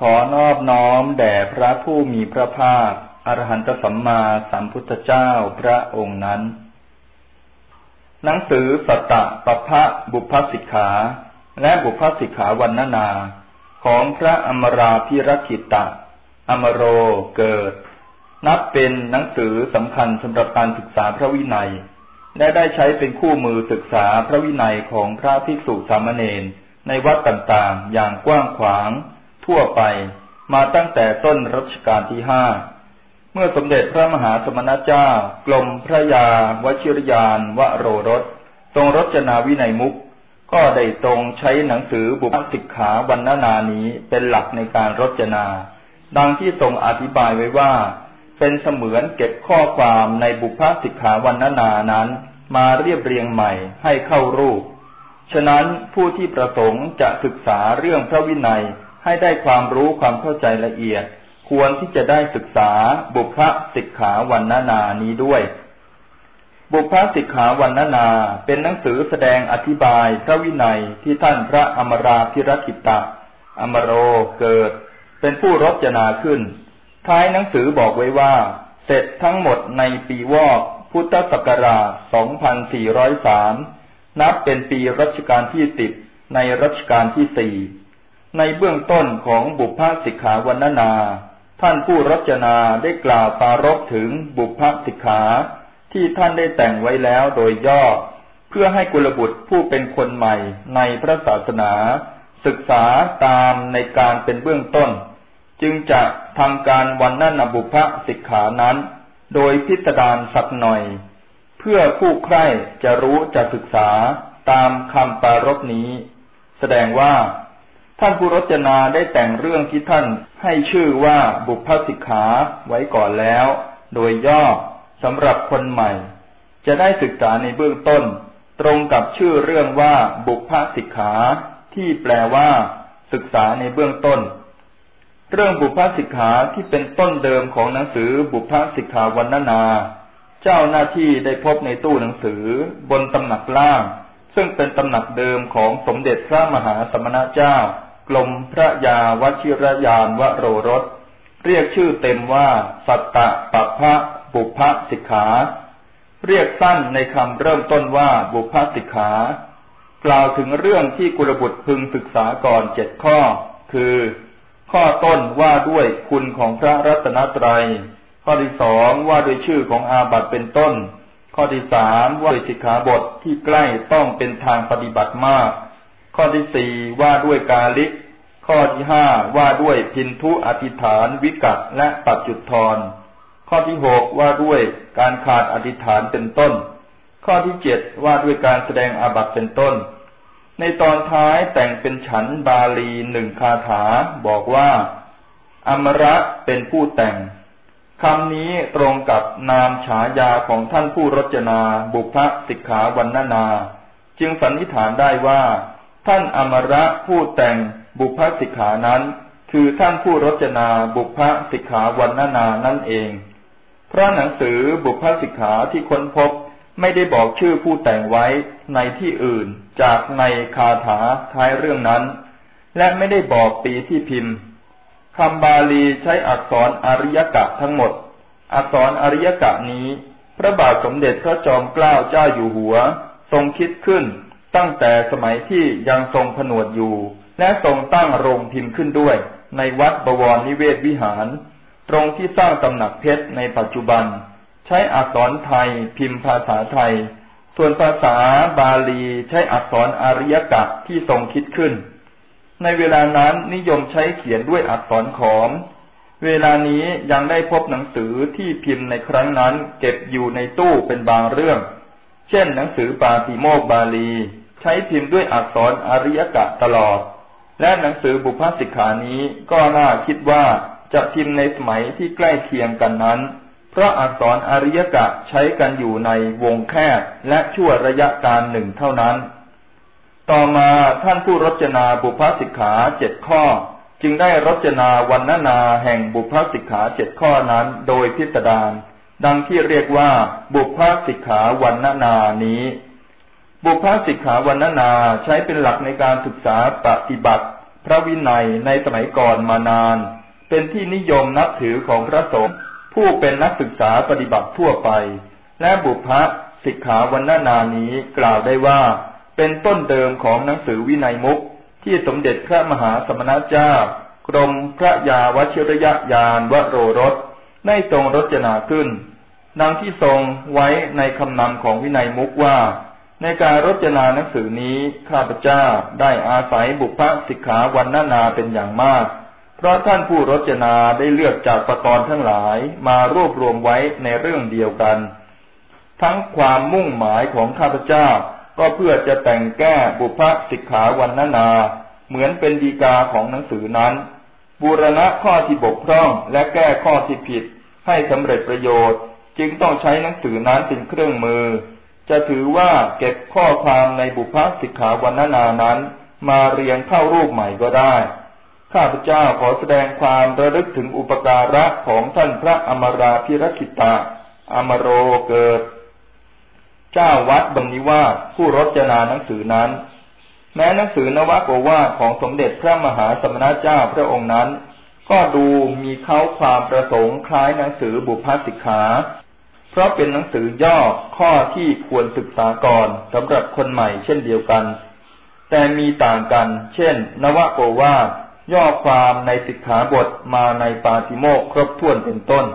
ขอนอบน้อมแด่พระผู้มีพระภาค อรหันตสัมมาสัมพุทธเจ้าพระองค์นั้น หนังสือสัตตะปพะบุพสิกขา และบุพสิกขาวันนานา ของพระอมราพิรคิตะ อมโรเกิด นับเป็นหนังสือสำคัญสำหรับการศึกษาพระวินัย และได้ใช้เป็นคู่มือศึกษาพระวินัยของพระภิกษุสามเณรในวัดต่างๆ อย่างกว้างขวาง ทั่วไปมาตั้งแต่ต้นรัชกาลที่ห้า เมื่อสมเด็จพระมหาสมณเจ้ากลมพระยาวชิรยานวโรรสทรงรจนาวินัยมุก ก็ได้ตรงใช้หนังสือบุพสิกขาวันนานานี้เป็นหลักในการรจนา ดังที่ทรงอธิบายไว้ว่า เป็นเสมือนเก็บข้อความในบุพสิกขาวันนานานั้นมาเรียบเรียงใหม่ให้เข้ารูป ฉะนั้นผู้ที่ประสงค์จะศึกษาเรื่องพระวินัย ให้ได้ความรู้ความเข้าใจละเอียด ควรที่จะได้ศึกษาบุพสิกขาวันนานานี้ด้วย บุพสิกขาวันนานาเป็นหนังสือแสดงอธิบายพระวินัยที่ท่านพระอมราพิรกิตะ อมโรเกิด เป็นผู้รจนาขึ้น ท้ายหนังสือบอกไว้ว่า เสร็จทั้งหมดในปีวอกพุทธศักราช 2403 นับเป็นปีรัชกาลที่สิบในรัชกาลที่สี่ ในเบื้องต้นของบุพสิกขาวันนา ท่านผู้รจนาได้กล่าวปารบถึงบุพสิกขาที่ท่านได้แต่งไว้แล้วโดยย่อ เพื่อให้กุลบุตรผู้เป็นคนใหม่ในพระศาสนา ศึกษาตามในการเป็นเบื้องต้น จึงจะทำการวันนันบุพสิกขานั้น โดยพิสดารสักหน่อย เพื่อผู้ใคร่จะรู้จะศึกษาตามคำปารบนี้ แสดงว่า ท่านผู้รจนาได้แต่งเรื่องที่ท่านให้ชื่อว่าบุพสิกขาไว้ก่อนแล้ว โดยย่อสำหรับคนใหม่ จะได้ศึกษาในเบื้องต้น ตรงกับชื่อเรื่องว่าบุพสิกขาที่แปลว่า ศึกษาในเบื้องต้น เรื่องบุพสิกขาที่เป็นต้นเดิมของหนังสือบุพสิกขาวันนานาเจ้าหน้าที่ได้พบในตู้หนังสือบนตำหนักล่าง ซึ่งเป็นตำหนักเดิมของสมเด็จพระมหาสมณเจ้า กลมพระยาวชิรยานวโรรส เรียกชื่อเต็มว่า สัตตะปะพะบุพสิกขา เรียกสั้นในคำเริ่มต้นว่าบุพสิกขา กล่าวถึงเรื่องที่กุลบุตรพึงศึกษาก่อนเจ็ดข้อ คือ ข้อต้นว่าด้วยคุณของพระรัตนตรัย ข้อที่สองว่าด้วยชื่อของอาบัตเป็นต้น ข้อที่สามว่าด้วยสิกขาบทที่ใกล้ต้องเป็นทางปฏิบัติมาก ข้อที่สี่ว่าด้วยกาลิก ข้อที่ห้าว่าด้วยพินทุอธิษฐานวิกัตและปัจจุทรข้อที่หกว่าด้วยการขาดอธิษฐานเป็นต้น ข้อที่เจ็ดว่าด้วยการแสดงอาบัติเป็นต้น ในตอนท้ายแต่งเป็นฉันบาลีหนึ่งคาถาบอกว่าอมระเป็นผู้แต่งคำนี้ตรงกับนามฉายาของท่านผู้รจนา บุพสิกขาวันนานา จึงสันนิษฐานได้ว่า ท่านอมระผู้แต่งบุพสิกขานั้น คือท่านผู้รจนาบุพสิกขาวันนานานั่นเอง พระหนังสือบุพสิกขาที่ค้นพบไม่ได้บอกชื่อผู้แต่งไว้ในที่อื่นจากในคาถาท้ายเรื่องนั้น และไม่ได้บอกปีที่พิมพ์คำบาลีใช้อักษรอริยกะทั้งหมด อักษรอริยกะนี้ พระบาทสมเด็จพระจอมเกล้าเจ้าอยู่หัว ทรงคิดขึ้น ตั้งแต่สมัยที่ยังทรงผนวดอยู่ และทรงตั้งโรงพิมพ์ขึ้นด้วย ในวัดบวรนิเวศวิหาร ตรงที่สร้างตำหนักเพชรในปัจจุบัน ใช้อักษรไทยพิมพ์ภาษาไทย ส่วนภาษาบาลีใช้อักษรอริยกะที่ทรงคิดขึ้น ในเวลานั้นนิยมใช้เขียนด้วยอักษรขอม เวลานี้ยังได้พบหนังสือที่พิมพ์ในครั้งนั้น เก็บอยู่ในตู้เป็นบางเรื่อง เช่นหนังสือปาติโมกบาลี ช้พิมพ์ด้วยอักษรอริยกะตลอด และหนังสือบุพสิกขานี้ก็น่าคิดว่าจะพิมพ์ในสมัยที่ใกล้เคียงกันนั้น เพราะอักษรอริยกะใช้กันอยู่ในวงแคบและชั่วระยะการหนึ่งเท่านั้น ต่อมาท่านผู้รจนาบุพสิกขาเจ็ดข้อ จึงได้รจนาวันนานาแห่งบุพสิกขาเจ็ดข้อนั้นโดยพิสดารดังที่เรียกว่าบุพสิกขาวันนานานี้ บุพสิกขาวันนาใช้เป็นหลักในการศึกษาปฏิบัติ พระวินัยในสมัยก่อนมานาน เป็นที่นิยมนับถือของพระสงฆ์ผู้เป็นนักศึกษาปฏิบัติทั่วไป และบุพพะสิกขาวันนานานี้กล่าวได้ว่า เป็นต้นเดิมของหนังสือวินัยมุกที่สมเด็จพระมหาสมณเจ้ากรมพระยาวชิรยญาณวโรรสได้ทรงรจนาขึ้นดังที่ทรงไว้ในคำนำของวินัยมุกว่า ในการรจนาหนังสือนี้ข้าพเจ้าได้อาศัยบุพสิกขาวันนานาเป็นอย่างมาก เพราะท่านผู้รจนาได้เลือกจากประกรณ์ทั้งหลายมารวบรวมไว้ในเรื่องเดียวกัน ทั้งความมุ่งหมายของข้าพเจ้าก็เพื่อจะแต่งแก้บุพสิกขาวันนานา เหมือนเป็นดีกาของหนังสือนั้น บูรณะข้อที่บกพร่องและแก้ข้อที่ผิด ให้สำเร็จประโยชน์ จึงต้องใช้หนังสือนั้นเป็นเครื่องมือ จะถือว่าเก็บข้อความในบุพสิกขาวันนานนั้น มาเรียงเข้ารูปใหม่ก็ได้ ข้าพเจ้าขอแสดงความระลึกถึงอุปการะของท่านพระอมราพิรคิตาอมโรเกิด เจ้าวัดบังนิวาสผู้รจนาหนังสือนั้น แม้หนังสือนวโกวาของสมเด็จพระมหาสมณเจ้าพระองค์นั้น ก็ดูมีเขาความประสงค์คล้ายหนังสือบุพสิกขา เพราะเป็นหนังสือย่อข้อที่ควรศึกษาก่อนสำหรับคนใหม่เช่นเดียวกัน แต่มีต่างกัน เช่น นวโกวาย่อความในสิกขาบทมาในปาติโมกครบถ้วนเป็นต้น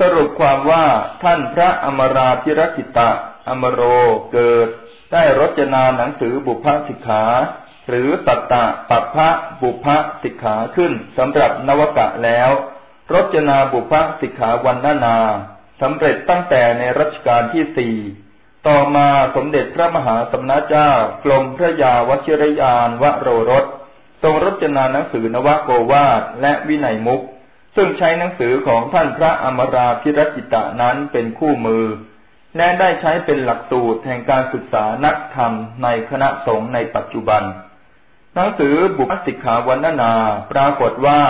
สรุปความว่าท่านพระอมราพิรกิตะ อมโรเกิด ได้รจนาหนังสือบุพสิกขา หรือตัตตะปัพพะบุพสิกขาขึ้นสำหรับนวกะแล้ว รจนาบุพสิกขาวันนานา สำเร็จตั้งแต่ในรัชกาลที่สี่ต่อมาสมเด็จพระมหาสมณเจ้ากรมพระยาวชิรยานวโรรส ทรงรจนาหนังสือนวโกวาทและวินัยมุก ซึ่งใช้หนังสือของท่านพระอมราพิรกิตะนั้นเป็นคู่มือ และได้ใช้เป็นหลักสูตรแห่งการศึกษานักธรรมในคณะสงฆ์ในปัจจุบัน หนังสือบุคสิกขาวันนา ปรากฏว่า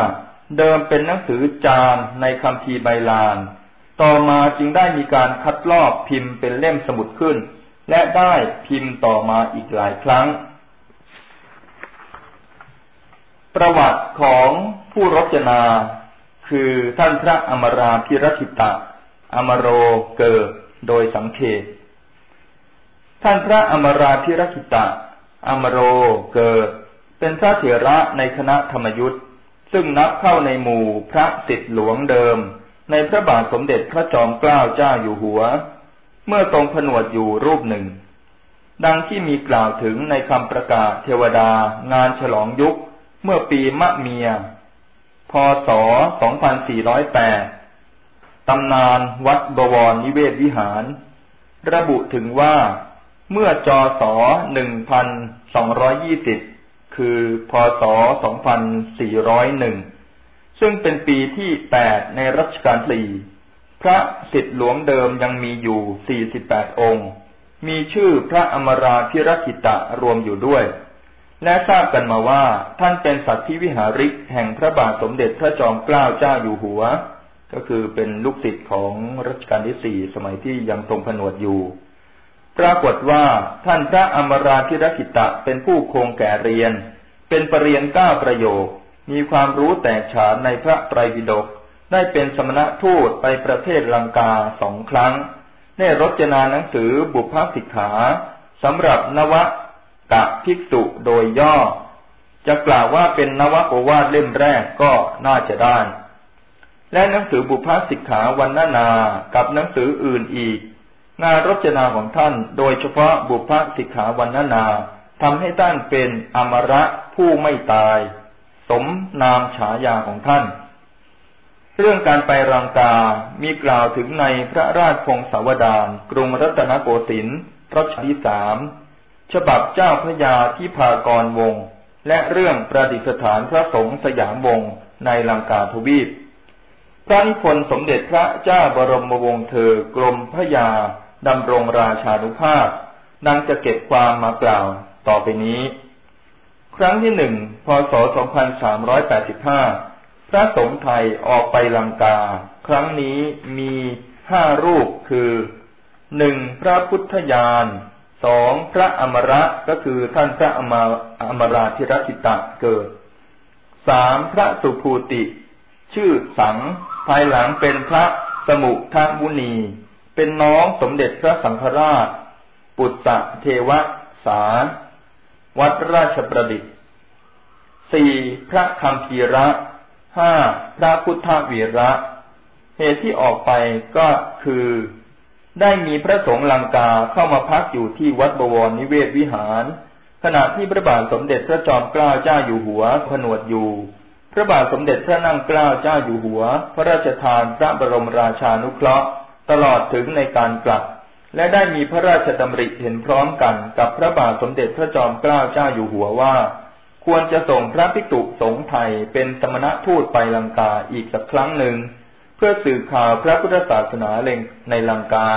เดิมเป็นหนังสือจารในคำพีใบลาน ต่อมาจึงได้มีการคัดลอกพิมพ์เป็นเล่มสมุดขึ้น และได้พิมพ์ต่อมาอีกหลายครั้ง ประวัติของผู้รจนา คือท่านพระอมราพิรคิตะ อมโรเกิดโดยสังเขต ท่านพระอมราพิรคิตะ อมโรเกิด เป็นพระเถระในคณะธรรมยุทธ์ซึ่งนับเข้าในหมู่พระสิทธิหลวงเดิม ในพระบาทสมเด็จพระจอมเกล้าเจ้าอยู่หัว เมื่อทรงผนวดอยู่รูปหนึ่ง ดังที่มีกล่าวถึงในคำประกาศเทวดางานฉลองยุคเมื่อปีมะเมีย พศ 2408 ตำนานวัดบวรนิเวศวิหาร ระบุถึงว่าเมื่อจศ 1220 คือ พศ 2401 ซึ่งเป็นปีที่แปดในรัชกาลสี่พระสิทธิหลวงเดิมยังมีอยู่สี่สิบแปดองค์ มีชื่อพระอมราพิรกิตะรวมอยู่ด้วย และทราบกันมาว่าท่านเป็นสัตว์ที่วิหาริกแห่งพระบาทสมเด็จพระจอมเกล้าเจ้าอยู่หัว ก็คือเป็นลูกศิษย์ของรัชกาลที่สี่สมัยที่ยังทรงผนวดอยู่ ปรากฏว่าท่านพระอมราพิรกิตะเป็นผู้คงแก่เรียน เป็นปรริญญาเก้าประโยค มีความรู้แตกฉานในพระไตรปิฎกได้เป็นสมณะทูตไปประเทศลังกาสองครั้ง ได้รจนาหนังสือบุพสิกขาสำหรับนวกะภิกษุโดยย่อ จะกล่าวว่าเป็นนวโอวาทเล่มแรกก็น่าจะได้ และหนังสือบุพสิกขาวันนานากับหนังสืออื่นอีก งานรจนาของท่านโดยเฉพาะบุพสิกขาวันนานาทำให้ท่านเป็นอมระผู้ไม่ตาย สมนามฉายาของท่าน เรื่องการไปรังกา มีกล่าวถึงในพระราชพงศาวดารกรุงรัตนโกสินทร์รัชที่สามฉบับเจ้าพระยาที่พากรวง และเรื่องประดิษฐานพระสงฆ์สยามวงในลังกาทวีป พระนิพนธ์สมเด็จพระเจ้าบรมวงศ์เธอกรมพระยาดำรงราชานุภาพดังจะเก็บความมากล่าวต่อไปนี้ ครั้งที่หนึ่งพศ 2385 พระสงฆ์ไทยออกไปลังกา ครั้งนี้มีห้ารูปคือหนึ่งพระพุทธญาณสองพระอมระก็คือท่านพระอมาอมราธิรกิตะเกิดสามพระสุภูติ ชื่อสัง ภายหลังเป็นพระสมุทามุนี เป็นน้องสมเด็จพระสังฆราช ปุตตะเทวสา วัดราชประดิษฐ์สี่พระคำพีระห้าพระพุทธวีระ เหตุที่ออกไปก็คือ ได้มีพระสงฆ์ลังกาเข้ามาพักอยู่ที่วัดบวรนิเวศวิหาร ขณะที่พระบาทสมเด็จพระจอมเกล้าเจ้าอยู่หัวผนวดอยู่ พระบาทสมเด็จพระนั่งเกล้าเจ้าอยู่หัว พระราชทานพระบรมราชานุเคราะห์ ตลอดถึงในการกลับ และได้มีพระราชดำริเห็นพร้อมกันกับพระบาทสมเด็จพระจอมเกล้าเจ้าอยู่หัวว่า ควรจะส่งพระภิกษุสงฆ์ไทยเป็นสมณทูตไปลังกาอีกสักครั้งหนึ่ง เพื่อสื่อข่าวพระพุทธศาสนาเลงในลังกา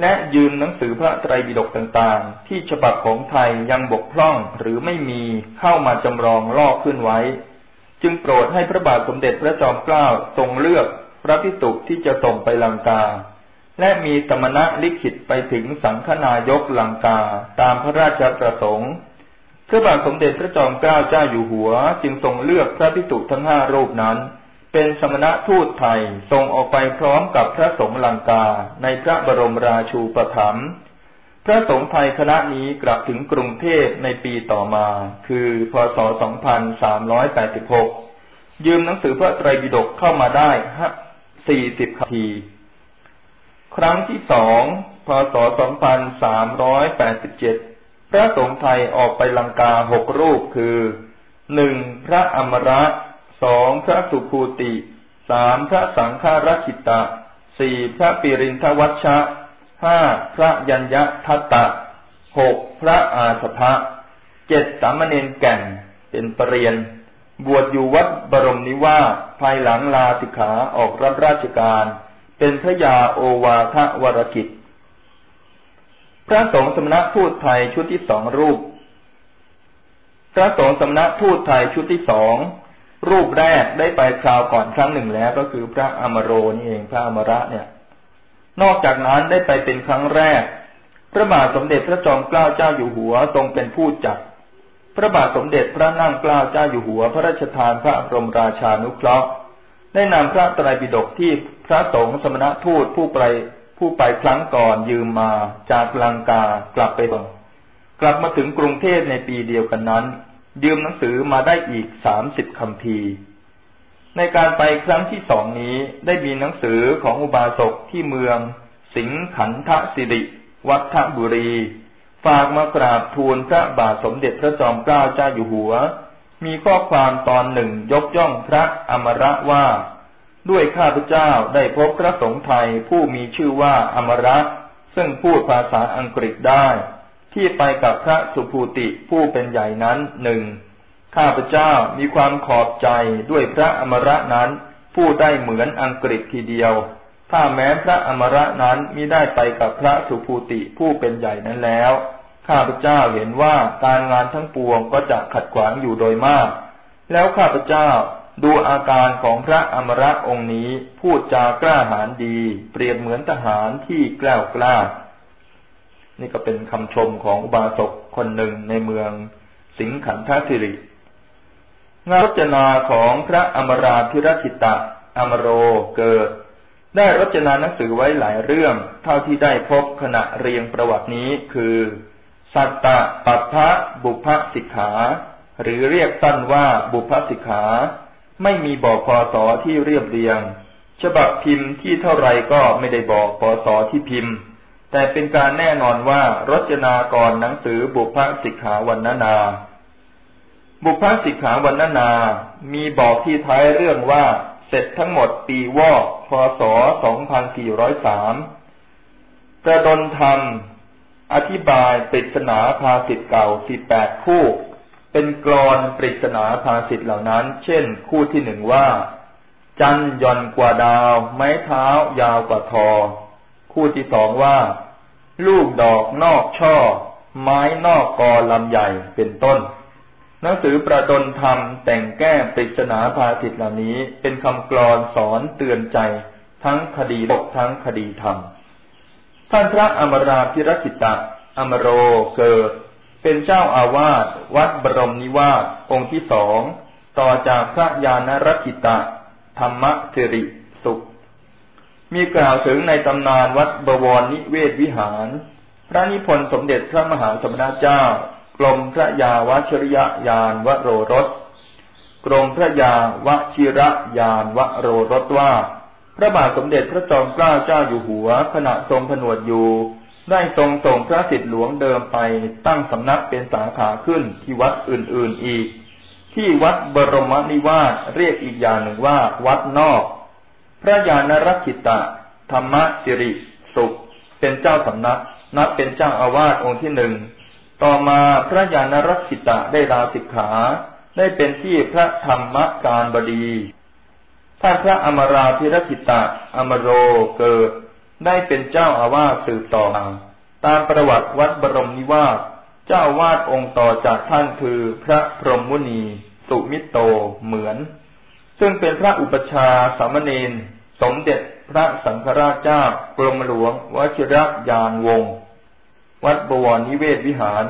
และยืมหนังสือพระไตรปิฎกต่างๆ ที่ฉบับของไทยยังบกพร่องหรือไม่มีเข้ามาจำลองลอกขึ้นไว้ จึงโปรดให้พระบาทสมเด็จพระจอมเกล้าทรงเลือกพระภิกษุที่จะส่งไปลังกา และมีสมณะลิขิตไปถึงสังฆนายกลังกาตามพระราชประสงค์พระบาทสมเด็จพระจอมเกล้าเจ้าอยู่หัว จึงทรงเลือกพระพิสุทั้งห้ารูปนั้น เป็นสมณะทูตไทยทรงออกไปพร้อมกับพระสงฆ์ลังกาในพระบรมราชูปถัมภ์พระสงฆ์ไทยคณะนี้กลับถึงกรุงเทพในปีต่อมา คือพศ 2386 ยืมหนังสือพระไตรปิฎกเข้ามาได้40คที ครั้งที่สองพศ 2387 พระสงฆ์ไทยออกไปลังกาหกรูปคือหนึ่งพระอมระสองพระสุภูติสามพระสังฆราชิตะสี่พระปิรินทวัชชะห้าพระยัญญทัตตะหกพระอาสภะเจ็ดสามเณรแก่นเป็นปรริยน บวชอยู่วัดบรมนิวาภายหลังลาสิกขาออกรับราชการ เป็นพระยาโอวาทวรกิจ พระสงฆ์สำนักทูตไทยชุดที่สองรูป พระสงฆ์สำนักทูตไทยชุดที่สองรูปแรกได้ไปคราวก่อนครั้งหนึ่งแล้ว ก็คือพระอมโรนี่เองพระอมระเนี่ย นอกจากนั้นได้ไปเป็นครั้งแรก พระบาทสมเด็จพระจอมเกล้าเจ้าอยู่หัวทรงเป็นผู้จัด พระบาทสมเด็จพระนั่งเกล้าเจ้าอยู่หัว พระราชทานพระบรมราชานุเคราะห์ได้นำพระไตรปิฎกที่ พระสงฆ์สมณทูตผู้ไปผู้ไปครั้งก่อนยืมมาจากลังกากลับไปส่งกลับมาถึงกรุงเทพในปีเดียวกันนั้น ยืมหนังสือมาได้อีกสามสิบคำพีในการไปครั้งที่สองนี้ได้มีหนังสือของอุบาสกที่เมือง สิงขันทสิริ วัฒบุรี ฝากมากราบทูลพระบาทสมเด็จพระจอมเกล้าเจ้าอยู่หัว มีข้อความตอนหนึ่งยกย่องพระอมระว่า ด้วยข้าพเจ้าได้พบพระสงฆ์ไทยผู้มีชื่อว่าอมระซึ่งพูดภาษาอังกฤษได้ ที่ไปกับพระสุภูติผู้เป็นใหญ่นั้นหนึ่งข้าพเจ้ามีความขอบใจด้วยพระอมระนั้น ผู้ได้เหมือนอังกฤษทีเดียว ถ้าแม้พระอมระนั้นมิได้ไปกับพระสุภูติผู้เป็นใหญ่นั้นแล้ว ข้าพเจ้าเห็นว่าการงานทั้งปวงก็จะขัดขวางอยู่โดยมาก แล้วข้าพเจ้า ดูอาการของพระอมระองค์นี้พูดจากล้าหาญดี เปรียบเหมือนทหารที่กล้ากล้า นี่ก็เป็นคำชมของอุบาสกคนหนึ่งในเมืองสิงขันธสิริงานรจนาของพระอมราพิรคิตะอมโรเกิด ได้รจนาหนังสือไว้หลายเรื่อง เท่าที่ได้พบขณะเรียงประวัตินี้คือ สัตตะปัพพะบุพสิกขา หรือเรียกสั้นว่าบุพสิกขา ไม่มีบอกพศที่เรียบเรียง ฉบับพิมพ์ที่เท่าไรก็ไม่ได้บอกพศที่พิมพ์ แต่เป็นการแน่นอนว่ารจนากรหนังสือบุพสิกขาวันนานาบุพสิกขาวันนานา มีบอกที่ท้ายเรื่องว่าเสร็จทั้งหมดปีวอกพศ 2403 ประดนธรรม อธิบายปริศนาภาสิทธ์เก่า 18 คู่ เป็นกรอนปริศนาภาสิทธ์เหล่านั้น เช่น คู่ที่หนึ่งว่า จันย่อนกว่าดาว ไม้เท้ายาวกว่าทอ คู่ที่สองว่า ลูกดอกนอกช่อ ไม้นอกกอลำใหญ่เป็นต้น หนังสือประดนธรรมแต่งแก้ปริศนาภาสิทธ์เหล่านี้ เป็นคำกรอนสอนเตือนใจ ทั้งคดีโลกทั้งคดีธรรมท่านพระอมราพิรกิตะอมโรเกิด เป็นเจ้าอาวาสวัดบรมนิวาสองค์ที่สองต่อจากพระยานรักิตะ ธรรมสิริสุข มีกล่าวถึงในตำนานวัดบวรนิเวศวิหาร พระนิพนธ์สมเด็จพระมหาสมณเจ้ากรมพระยาวชริยญาณวโรรสกรมพระยาวชิระยานวโรรสว่า พระบาทสมเด็จพระจอมเกล้าเจ้าอยู่หัวขณะทรงผนวดอยู่ ได้ทรงส่งพระสิทธิหลวงเดิมไปตั้งสำนักเป็นสาขาขึ้นที่วัดอื่นๆอีก ที่วัดบรมนิวาสเรียกอีกอย่างหนึ่งว่าวัดนอก พระยานรักิตะ ธรรมสิริ สุข เป็นเจ้าสำนัก นับเป็นเจ้าอาวาสองค์ที่หนึ่ง ต่อมาพระยานรักิตะได้ลาสิกขา ได้เป็นที่พระธรรมการบดี ท่านพระอมราพิรกิตะ อมโรเกิด ได้เป็นเจ้าอาวาสสืบต่อมาตามประวัติวัดบรมนิวาสเจ้าวาดองค์ต่อจากท่านคือพระพรหมุนีสุมิโตเหมือน ซึ่งเป็นพระอุปชาสามเณรสมเด็จพระสังฆราชเจ้ากรมหลวงวชิรยานวงศ์วัดบวรนิเวศวิหาร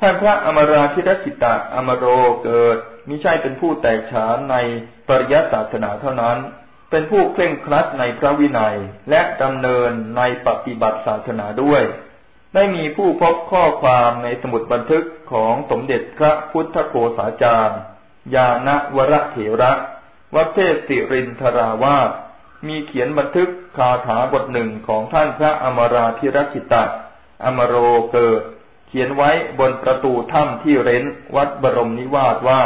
ท่านพระอมราธิรกิตะอมโรเกิดมิใช่เป็นผู้แตกฉานในปริยัติศาสนาเท่านั้น เป็นผู้เคร่งครัดในพระวินัยและดำเนินในปฏิบัติศาสนาด้วย ได้มีผู้พบข้อความในสมุดบันทึกของสมเด็จพระพุทธโฆษาจารย์ ยาณวรเถระวัดเทศสิรินทราวาสมีเขียนบันทึกคาถาบทหนึ่งของท่านพระอมราธิรคิตะอมโรเกิด เขียนไว้บนประตูถ้ำที่เร้นวัดบรมนิวาสว่า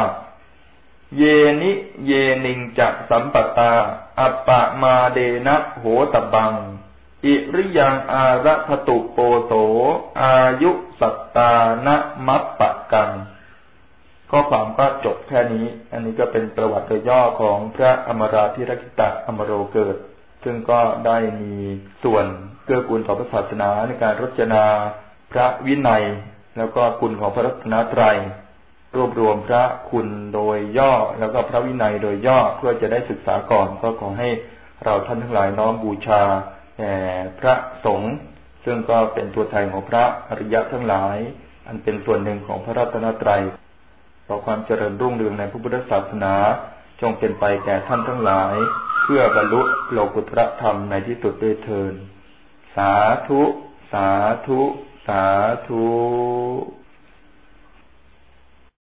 เยนิเยนิงจะสัมปตา อัปปะมาเดนะโหตบัง อิริยังอาระพตุโปโส อายุสัตตานะมัปปะกังข้อความก็จบแค่นี้ อันนี้ก็เป็นประวัติโดยย่อของพระอมราธิรกิตะอมโรเกิด ซึ่งก็ได้มีส่วนเกื้อกูลต่อพระศาสนาในการรจนาพระวินัย แล้วก็คุณของพระรัตนตรัย รวบรวมพระคุณโดยย่อแล้วก็พระวินัยโดยย่อเพื่อจะได้ศึกษาก่อนก็ขอให้เราท่านทั้งหลายน้อมบูชาแด่พระสงฆ์ซึ่งก็เป็นตัวแทนของพระอริยะทั้งหลาย อันเป็นส่วนหนึ่งของพระรัตนตรัยต่อความเจริญรุ่งเรืองในพระพุทธศาสนา จงเป็นไปแก่ท่านทั้งหลาย เพื่อบรรลุโลกุตระธรรมในที่สุดด้วยเทินสาธุ สาธุ สาธุ